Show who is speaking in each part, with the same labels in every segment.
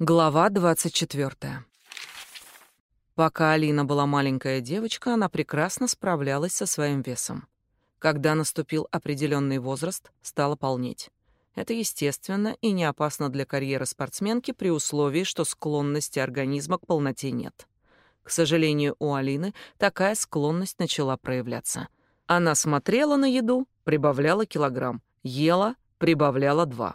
Speaker 1: Глава 24. Пока Алина была маленькая девочка, она прекрасно справлялась со своим весом. Когда наступил определенный возраст, стала полнеть. Это естественно и не опасно для карьеры спортсменки при условии, что склонности организма к полноте нет. К сожалению, у Алины такая склонность начала проявляться. Она смотрела на еду, прибавляла килограмм, ела, прибавляла два.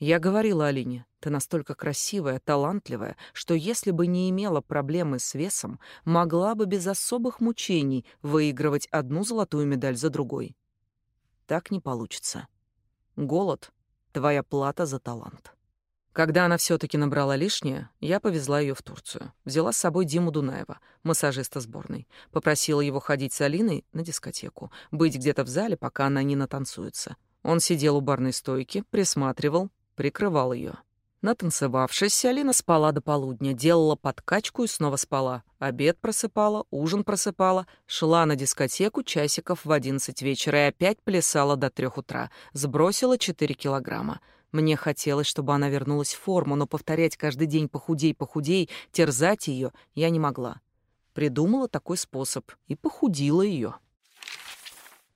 Speaker 1: Я говорила Алине, ты настолько красивая, талантливая, что если бы не имела проблемы с весом, могла бы без особых мучений выигрывать одну золотую медаль за другой. Так не получится. Голод — твоя плата за талант. Когда она все таки набрала лишнее, я повезла ее в Турцию. Взяла с собой Диму Дунаева, массажиста сборной. Попросила его ходить с Алиной на дискотеку, быть где-то в зале, пока она не натанцуется. Он сидел у барной стойки, присматривал, прикрывал ее. Натанцевавшись, Алина спала до полудня, делала подкачку и снова спала. Обед просыпала, ужин просыпала, шла на дискотеку часиков в одиннадцать вечера и опять плясала до трех утра. Сбросила четыре килограмма. Мне хотелось, чтобы она вернулась в форму, но повторять каждый день «похудей, похудей», терзать ее я не могла. Придумала такой способ и похудила ее.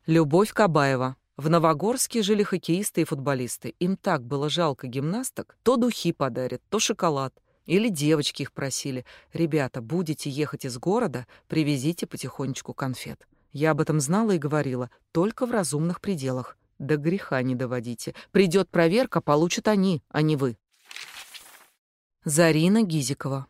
Speaker 1: Любовь Кабаева. В Новогорске жили хоккеисты и футболисты. Им так было жалко гимнасток. То духи подарят, то шоколад. Или девочки их просили. «Ребята, будете ехать из города, привезите потихонечку конфет». Я об этом знала и говорила, только в разумных пределах. До греха не доводите. Придет проверка, получат они, а не вы. Зарина Гизикова.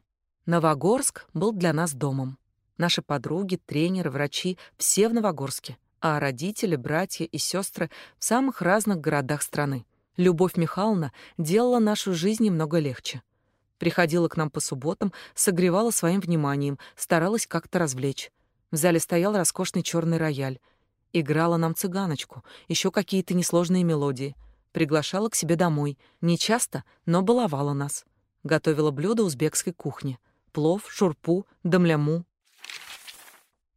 Speaker 1: Новогорск был для нас домом. Наши подруги, тренеры, врачи — все в Новогорске а родители, братья и сестры в самых разных городах страны. Любовь Михайловна делала нашу жизнь немного легче. Приходила к нам по субботам, согревала своим вниманием, старалась как-то развлечь. В зале стоял роскошный черный рояль. Играла нам цыганочку, еще какие-то несложные мелодии. Приглашала к себе домой. Не часто, но баловала нас. Готовила блюда узбекской кухни. Плов, шурпу, домляму,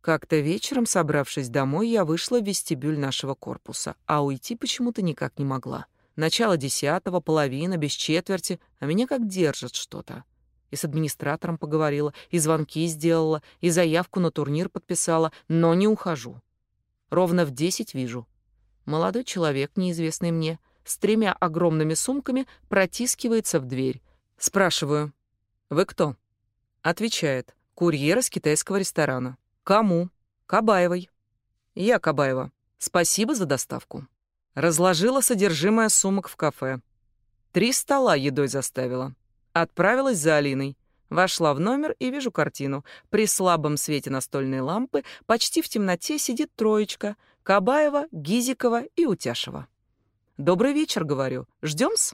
Speaker 1: как-то вечером, собравшись домой, я вышла в вестибюль нашего корпуса, а уйти почему-то никак не могла. Начало десятого, половина, без четверти, а меня как держит что-то. И с администратором поговорила, и звонки сделала, и заявку на турнир подписала, но не ухожу. Ровно в десять вижу. Молодой человек, неизвестный мне, с тремя огромными сумками протискивается в дверь. Спрашиваю, «Вы кто?» Отвечает, «Курьер из китайского ресторана». Кому? Кабаевой. Я Кабаева. Спасибо за доставку. Разложила содержимое сумок в кафе. Три стола едой заставила. Отправилась за Алиной. Вошла в номер и вижу картину. При слабом свете настольной лампы почти в темноте сидит троечка. Кабаева, Гизикова и Утяшева. «Добрый вечер», — говорю. «Ждем-с?»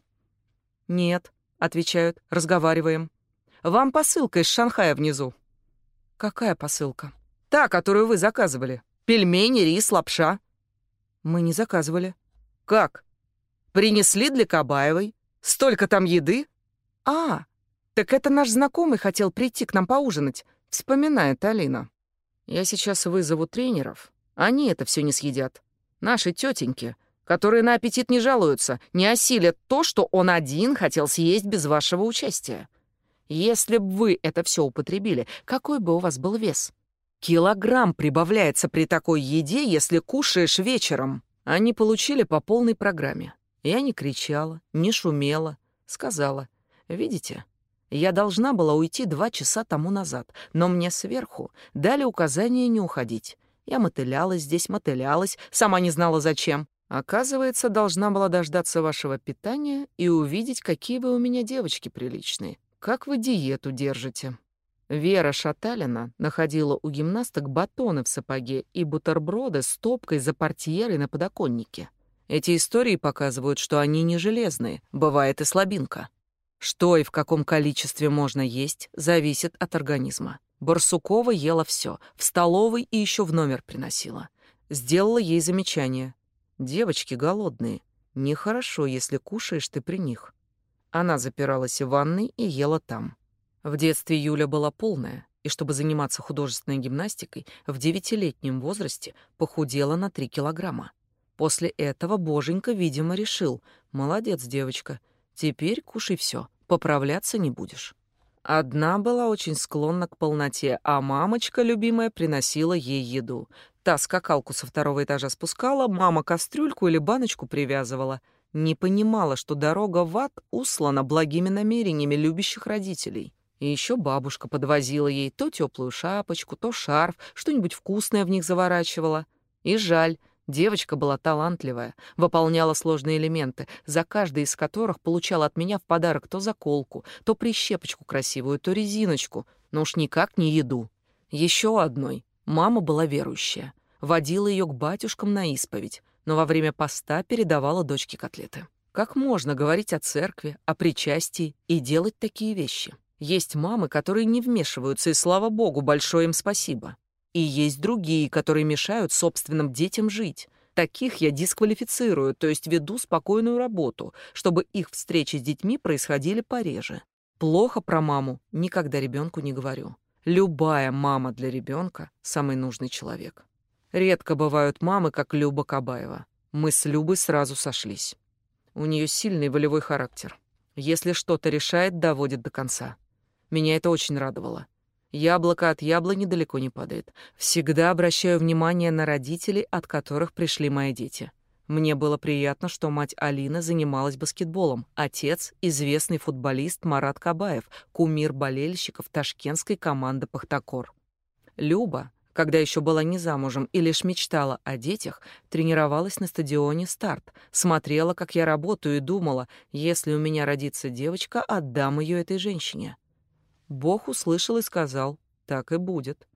Speaker 1: «Нет», — отвечают, разговариваем. «Вам посылка из Шанхая внизу». «Какая посылка?» Та, которую вы заказывали. Пельмени, рис, лапша. Мы не заказывали. Как? Принесли для Кабаевой. Столько там еды? А, так это наш знакомый хотел прийти к нам поужинать, вспоминает Алина. Я сейчас вызову тренеров. Они это все не съедят. Наши тетеньки, которые на аппетит не жалуются, не осилят то, что он один хотел съесть без вашего участия. Если бы вы это все употребили, какой бы у вас был вес? Килограмм прибавляется при такой еде, если кушаешь вечером. Они получили по полной программе. Я не кричала, не шумела. Сказала, видите, я должна была уйти два часа тому назад, но мне сверху дали указание не уходить. Я мотылялась здесь, мотылялась, сама не знала зачем. Оказывается, должна была дождаться вашего питания и увидеть, какие вы у меня девочки приличные. Как вы диету держите. Вера Шаталина находила у гимнасток батоны в сапоге и бутерброды с топкой за портьерой на подоконнике. Эти истории показывают, что они не железные, бывает и слабинка. Что и в каком количестве можно есть, зависит от организма. Барсукова ела все, в столовой и еще в номер приносила. Сделала ей замечание. «Девочки голодные. Нехорошо, если кушаешь ты при них». Она запиралась в ванной и ела там. В детстве Юля была полная, и чтобы заниматься художественной гимнастикой, в девятилетнем возрасте похудела на три килограмма. После этого Боженька, видимо, решил, молодец, девочка, теперь кушай все, поправляться не будешь. Одна была очень склонна к полноте, а мамочка, любимая, приносила ей еду. Та скакалку со второго этажа спускала, мама кастрюльку или баночку привязывала. Не понимала, что дорога в ад услана благими намерениями любящих родителей. И еще бабушка подвозила ей то теплую шапочку, то шарф, что-нибудь вкусное в них заворачивала. И жаль, Девочка была талантливая, выполняла сложные элементы, за каждый из которых получала от меня в подарок то заколку, то прищепочку красивую, то резиночку, но уж никак не еду. Еще одной. Мама была верующая. Водила ее к батюшкам на исповедь, но во время поста передавала дочке котлеты. Как можно говорить о церкви, о причастии и делать такие вещи? Есть мамы, которые не вмешиваются, и слава богу, большое им спасибо. И есть другие, которые мешают собственным детям жить. Таких я дисквалифицирую, то есть веду спокойную работу, чтобы их встречи с детьми происходили пореже. Плохо про маму никогда ребенку не говорю. Любая мама для ребенка — самый нужный человек. Редко бывают мамы, как Люба Кабаева. Мы с Любой сразу сошлись. У нее сильный волевой характер. Если что-то решает, доводит до конца. Меня это очень радовало. Яблоко от яблони далеко не падает. Всегда обращаю внимание на родителей, от которых пришли мои дети. Мне было приятно, что мать Алина занималась баскетболом. Отец — известный футболист Марат Кабаев, кумир болельщиков ташкентской команды «Пахтакор». Люба, когда еще была не замужем и лишь мечтала о детях, тренировалась на стадионе «Старт», смотрела, как я работаю, и думала, если у меня родится девочка, отдам ее этой женщине. Бог услышал и сказал, так и будет.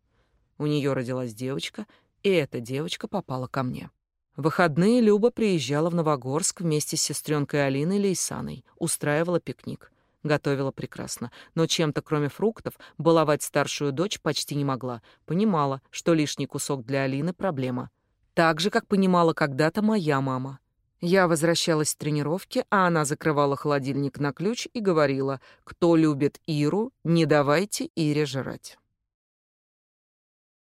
Speaker 1: У нее родилась девочка, и эта девочка попала ко мне. В выходные Люба приезжала в Новогорск вместе с сестренкой Алиной Лейсаной, устраивала пикник. Готовила прекрасно, но чем-то, кроме фруктов, баловать старшую дочь почти не могла. Понимала, что лишний кусок для Алины — проблема. Так же, как понимала когда-то моя мама. Я возвращалась с тренировки, а она закрывала холодильник на ключ и говорила, кто любит Иру, не давайте Ире жрать.